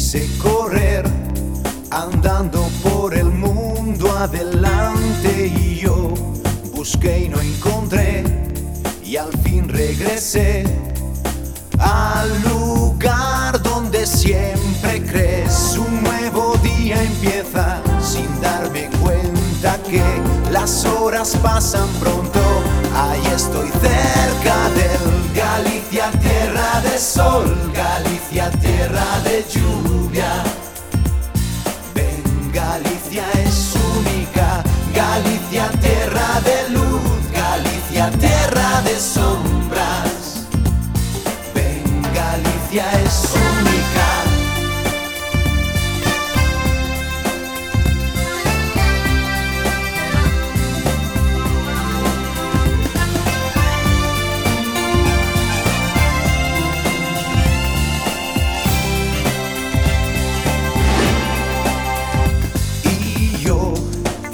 quise correr andando por el mundo adelante y yo busqué y no encontré y al fin regresé al lugar donde siempre crees. Un nuevo día empieza sin darme cuenta que las horas pasan pronto. Ahí estoy cerca sol, Galicia, tierra de lluvia.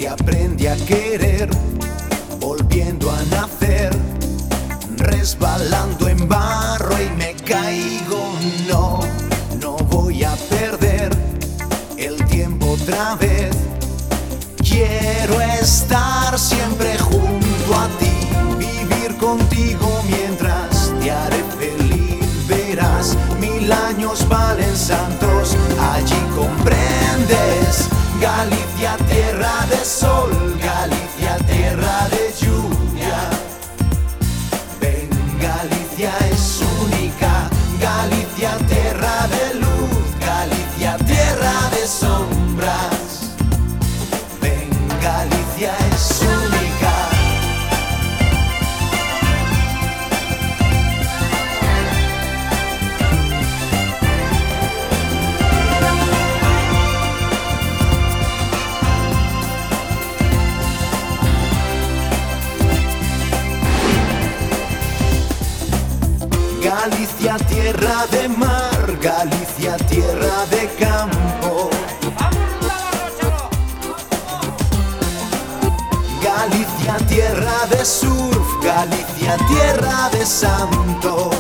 Te aprendí a querer, volviendo a nacer, resbalando en barro y me caigo. No, no voy a perder el tiempo otra vez. Quiero estar siempre junto a ti, vivir contigo mientras Galicia, tierra de sol, Galicia, tierra de mar, Galicia, tierra de campo. Galicia, tierra de surf, Galicia, tierra de santos.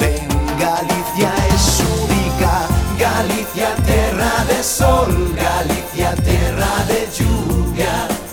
Ven, Galicia es única, Galicia, tierra de sol, Galicia, tierra de lluvia.